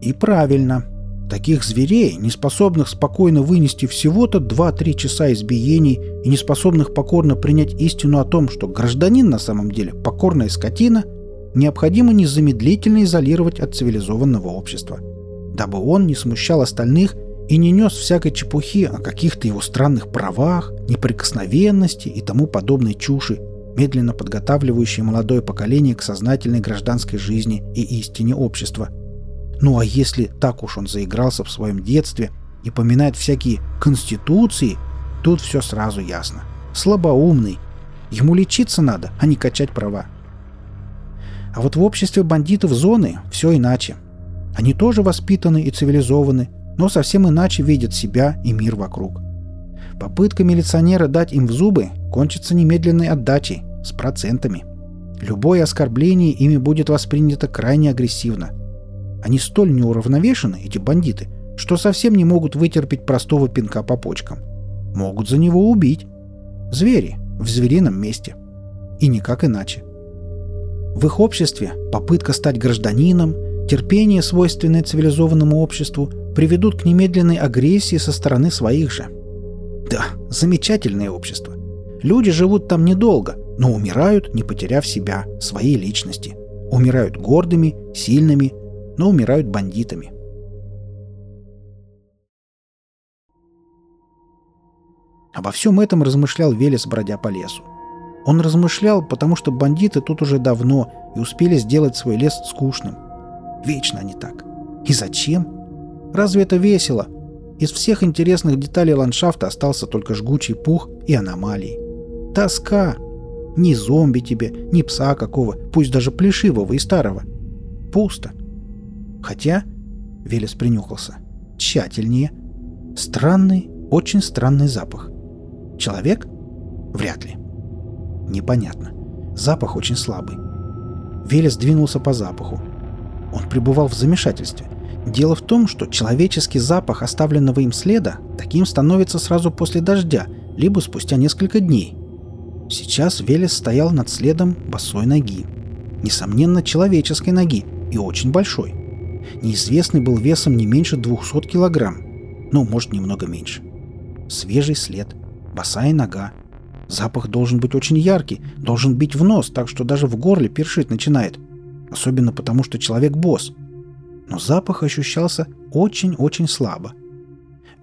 И правильно. Таких зверей, не способных спокойно вынести всего-то 2-3 часа избиений и не способных покорно принять истину о том, что гражданин на самом деле покорная скотина – необходимо незамедлительно изолировать от цивилизованного общества, дабы он не смущал остальных и не нес всякой чепухи о каких-то его странных правах, неприкосновенности и тому подобной чуши, медленно подготавливающей молодое поколение к сознательной гражданской жизни и истине общества. Ну а если так уж он заигрался в своем детстве и поминает всякие «конституции», тут все сразу ясно. Слабоумный. Ему лечиться надо, а не качать права. А вот в обществе бандитов зоны все иначе. Они тоже воспитаны и цивилизованы, но совсем иначе видят себя и мир вокруг. Попытка милиционера дать им в зубы кончится немедленной отдачей, с процентами. Любое оскорбление ими будет воспринято крайне агрессивно. Они столь неуравновешены, эти бандиты, что совсем не могут вытерпеть простого пинка по почкам. Могут за него убить. Звери в зверином месте. И никак иначе. В их обществе попытка стать гражданином, терпение, свойственное цивилизованному обществу, приведут к немедленной агрессии со стороны своих же. Да, замечательное общество. Люди живут там недолго, но умирают, не потеряв себя, своей личности. Умирают гордыми, сильными, но умирают бандитами. Обо всем этом размышлял Велес, бродя по лесу. Он размышлял, потому что бандиты тут уже давно и успели сделать свой лес скучным. Вечно они так. И зачем? Разве это весело? Из всех интересных деталей ландшафта остался только жгучий пух и аномалии. Тоска. Ни зомби тебе, ни пса какого, пусть даже плешивого и старого. Пусто. Хотя, Велес принюхался, тщательнее. Странный, очень странный запах. Человек? Вряд ли. Непонятно. Запах очень слабый. Велес двинулся по запаху. Он пребывал в замешательстве. Дело в том, что человеческий запах оставленного им следа таким становится сразу после дождя, либо спустя несколько дней. Сейчас Велес стоял над следом босой ноги. Несомненно, человеческой ноги и очень большой. Неизвестный был весом не меньше 200 килограмм. Ну, может, немного меньше. Свежий след, босая нога, Запах должен быть очень яркий, должен бить в нос, так что даже в горле першить начинает. Особенно потому, что человек босс. Но запах ощущался очень-очень слабо.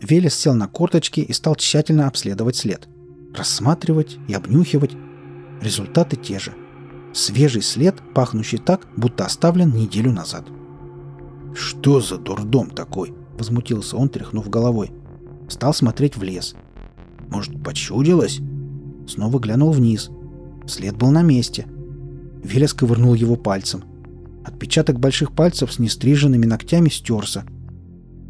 Велес сел на корточки и стал тщательно обследовать след. Рассматривать и обнюхивать. Результаты те же. Свежий след, пахнущий так, будто оставлен неделю назад. «Что за дурдом такой?» — возмутился он, тряхнув головой. Стал смотреть в лес. «Может, почудилось?» Снова глянул вниз. След был на месте. Велес ковырнул его пальцем. Отпечаток больших пальцев с нестриженными ногтями стерся.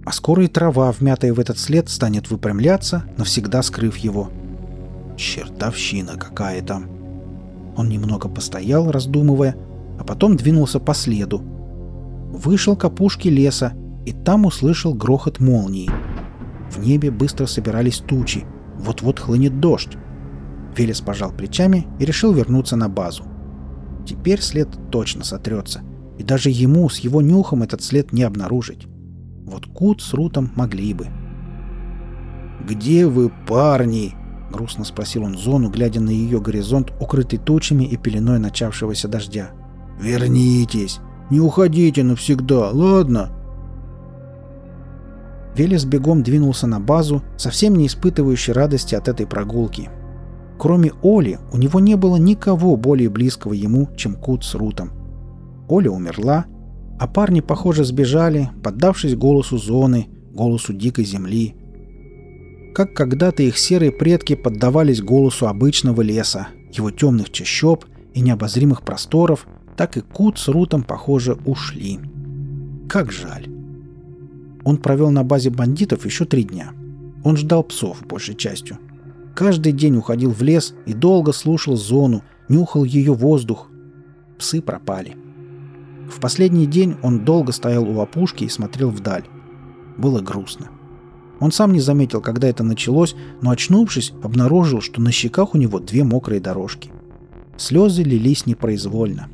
А скоро и трава, вмятая в этот след, станет выпрямляться, навсегда скрыв его. Чертовщина какая-то. Он немного постоял, раздумывая, а потом двинулся по следу. Вышел к опушке леса, и там услышал грохот молнии. В небе быстро собирались тучи. Вот-вот хлынет дождь. Велес пожал плечами и решил вернуться на базу. Теперь след точно сотрется, и даже ему с его нюхом этот след не обнаружить. Вот Кут с Рутом могли бы. «Где вы, парни?» — грустно спросил он Зону, глядя на ее горизонт, укрытый тучами и пеленой начавшегося дождя. «Вернитесь! Не уходите навсегда, ладно?» Велес бегом двинулся на базу, совсем не испытывающий радости от этой прогулки — Кроме Оли, у него не было никого более близкого ему, чем Кут с Рутом. Оля умерла, а парни, похоже, сбежали, поддавшись голосу зоны, голосу дикой земли. Как когда-то их серые предки поддавались голосу обычного леса, его темных чащоб и необозримых просторов, так и Кут с Рутом, похоже, ушли. Как жаль. Он провел на базе бандитов еще три дня. Он ждал псов, большей частью. Каждый день уходил в лес и долго слушал зону, нюхал ее воздух. Псы пропали. В последний день он долго стоял у опушки и смотрел вдаль. Было грустно. Он сам не заметил, когда это началось, но, очнувшись, обнаружил, что на щеках у него две мокрые дорожки. Слезы лились непроизвольно.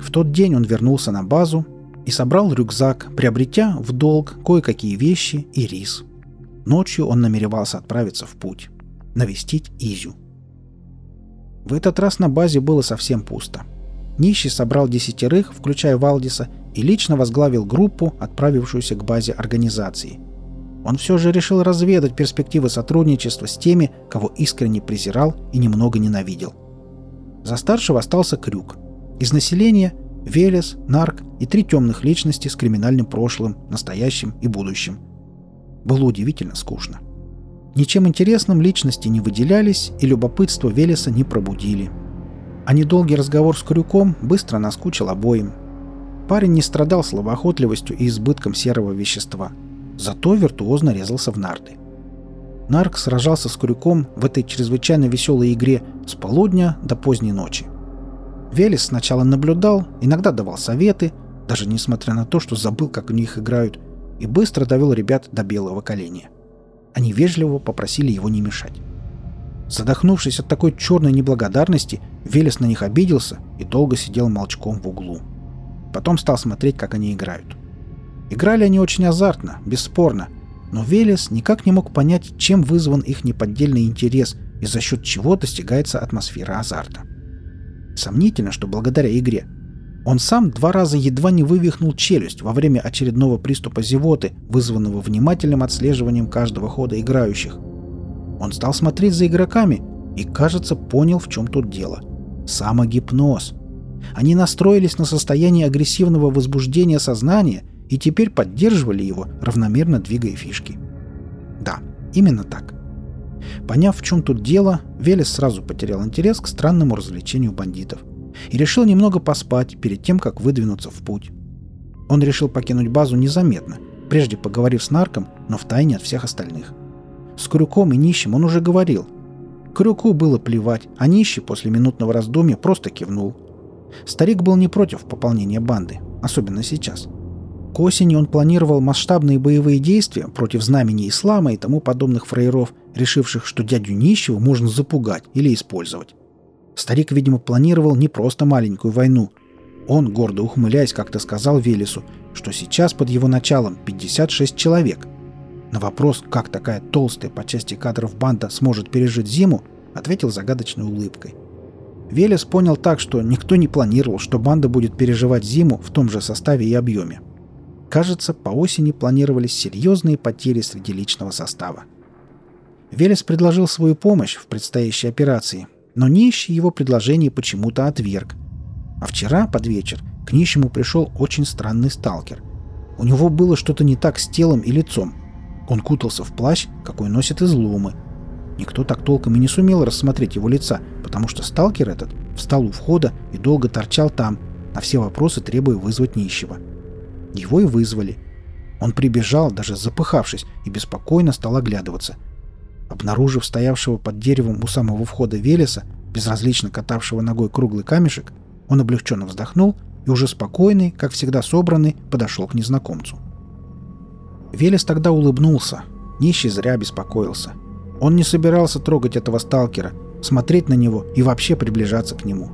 В тот день он вернулся на базу и собрал рюкзак, приобретя в долг кое-какие вещи и рис. Ночью он намеревался отправиться в путь навестить Изю. В этот раз на базе было совсем пусто. Нищий собрал десятерых, включая Валдиса, и лично возглавил группу, отправившуюся к базе организации. Он все же решил разведать перспективы сотрудничества с теми, кого искренне презирал и немного ненавидел. За старшего остался Крюк. Из населения – Велес, Нарк и три темных личности с криминальным прошлым, настоящим и будущим. Было удивительно скучно. Ничем интересным личности не выделялись, и любопытство Велеса не пробудили. А недолгий разговор с Крюком быстро наскучил обоим. Парень не страдал слабоохотливостью и избытком серого вещества. Зато виртуозно резался в нарды. Нарк сражался с Крюком в этой чрезвычайно веселой игре с полудня до поздней ночи. Велес сначала наблюдал, иногда давал советы, даже несмотря на то, что забыл, как в них играют, и быстро довел ребят до белого коленя. Они вежливо попросили его не мешать. Задохнувшись от такой черной неблагодарности, Велес на них обиделся и долго сидел молчком в углу. Потом стал смотреть, как они играют. Играли они очень азартно, бесспорно, но Велес никак не мог понять, чем вызван их неподдельный интерес и за счет чего достигается атмосфера азарта. Сомнительно, что благодаря игре. Он сам два раза едва не вывихнул челюсть во время очередного приступа зевоты, вызванного внимательным отслеживанием каждого хода играющих. Он стал смотреть за игроками и, кажется, понял, в чем тут дело. Самогипноз. Они настроились на состояние агрессивного возбуждения сознания и теперь поддерживали его, равномерно двигая фишки. Да, именно так. Поняв, в чем тут дело, Велес сразу потерял интерес к странному развлечению бандитов и решил немного поспать перед тем, как выдвинуться в путь. Он решил покинуть базу незаметно, прежде поговорив с нарком, но втайне от всех остальных. С Крюком и Нищим он уже говорил. Крюку было плевать, а Нищий после минутного раздумья просто кивнул. Старик был не против пополнения банды, особенно сейчас. К осени он планировал масштабные боевые действия против знамени ислама и тому подобных фраеров, решивших, что дядю Нищего можно запугать или использовать. Старик, видимо, планировал не просто маленькую войну. Он, гордо ухмыляясь, как-то сказал Велесу, что сейчас под его началом 56 человек. На вопрос, как такая толстая по части кадров банда сможет пережить зиму, ответил загадочной улыбкой. Велес понял так, что никто не планировал, что банда будет переживать зиму в том же составе и объеме. Кажется, по осени планировались серьезные потери среди личного состава. Велес предложил свою помощь в предстоящей операции, но нищий его предложение почему-то отверг. А вчера, под вечер, к нищему пришел очень странный сталкер. У него было что-то не так с телом и лицом. Он кутался в плащ, какой носят изломы. Никто так толком и не сумел рассмотреть его лица, потому что сталкер этот встал у входа и долго торчал там, на все вопросы требуя вызвать нищего. Его и вызвали. Он прибежал, даже запыхавшись, и беспокойно стал оглядываться. Обнаружив стоявшего под деревом у самого входа Велеса, безразлично катавшего ногой круглый камешек, он облегченно вздохнул и уже спокойный, как всегда собранный, подошел к незнакомцу. Велес тогда улыбнулся. Нищий зря беспокоился. Он не собирался трогать этого сталкера, смотреть на него и вообще приближаться к нему.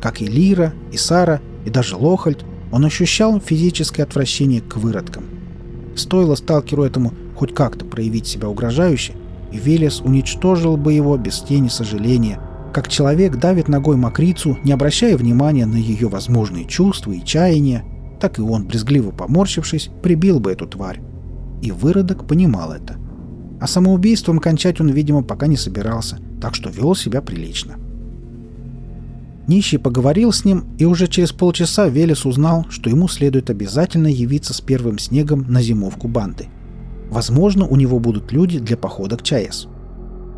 Как и Лира, и Сара, и даже Лохальд, он ощущал физическое отвращение к выродкам. Стоило сталкеру этому хоть как-то проявить себя угрожающе, и Велес уничтожил бы его без тени сожаления – как человек давит ногой мокрицу, не обращая внимания на ее возможные чувства и чаяния, так и он, брезгливо поморщившись, прибил бы эту тварь. И выродок понимал это. А самоубийством кончать он, видимо, пока не собирался, так что вел себя прилично. Нищий поговорил с ним, и уже через полчаса Велес узнал, что ему следует обязательно явиться с первым снегом на зимовку банды. Возможно, у него будут люди для похода к ЧАЭС.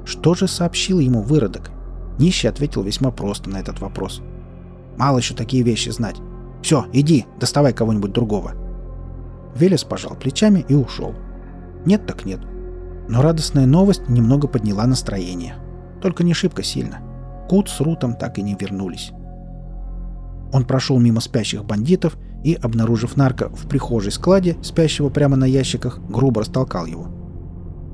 Что же сообщил ему выродок? Нищий ответил весьма просто на этот вопрос. «Мало еще такие вещи знать. Все, иди, доставай кого-нибудь другого». Велес пожал плечами и ушел. Нет так нет. Но радостная новость немного подняла настроение. Только не шибко сильно. Кут с Рутом так и не вернулись. Он прошел мимо спящих бандитов и, обнаружив нарко в прихожей складе, спящего прямо на ящиках, грубо растолкал его.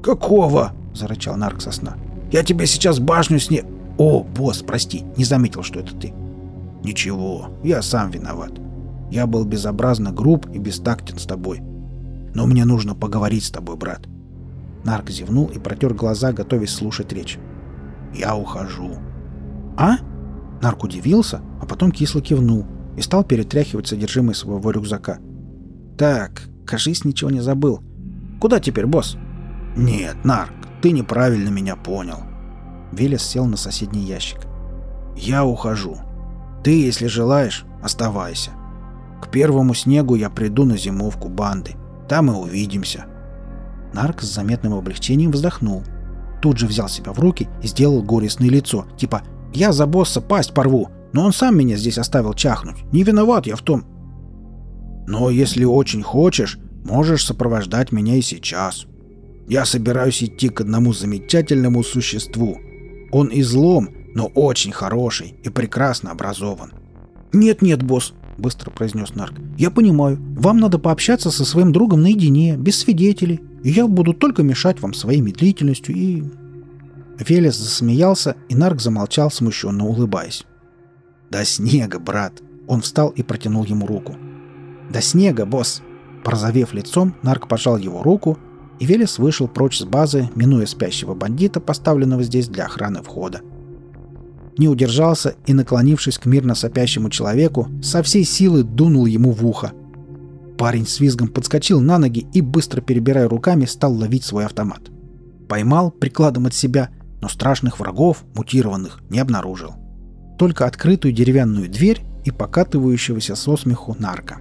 «Какого?» – зарычал нарк со сна. «Я тебе сейчас башню сне...» «О, босс, прости, не заметил, что это ты». «Ничего, я сам виноват. Я был безобразно груб и бестактен с тобой. Но мне нужно поговорить с тобой, брат». Нарк зевнул и протер глаза, готовясь слушать речь. «Я ухожу». «А?» Нарк удивился, а потом кисло кивнул и стал перетряхивать содержимое своего рюкзака. «Так, кажись, ничего не забыл. Куда теперь, босс?» «Нет, Нарк, ты неправильно меня понял. Велес сел на соседний ящик. «Я ухожу. Ты, если желаешь, оставайся. К первому снегу я приду на зимовку банды. Там и увидимся». Нарк с заметным облегчением вздохнул. Тут же взял себя в руки и сделал горестное лицо, типа «Я за босса пасть порву, но он сам меня здесь оставил чахнуть. Не виноват я в том». «Но если очень хочешь, можешь сопровождать меня и сейчас. Я собираюсь идти к одному замечательному существу, он излом, но очень хороший и прекрасно образован. «Нет-нет, босс», — быстро произнес Нарк. «Я понимаю. Вам надо пообщаться со своим другом наедине, без свидетелей. И я буду только мешать вам своей медлительностью и...» Велес засмеялся, и Нарк замолчал, смущенно улыбаясь. «До снега, брат!» Он встал и протянул ему руку. «До снега, босс!» Прозовев лицом, Нарк пожал его руку и Велес вышел прочь с базы, минуя спящего бандита, поставленного здесь для охраны входа. Не удержался и, наклонившись к мирно сопящему человеку, со всей силы дунул ему в ухо. Парень с визгом подскочил на ноги и, быстро перебирая руками, стал ловить свой автомат. Поймал прикладом от себя, но страшных врагов, мутированных, не обнаружил. Только открытую деревянную дверь и покатывающегося со смеху нарка.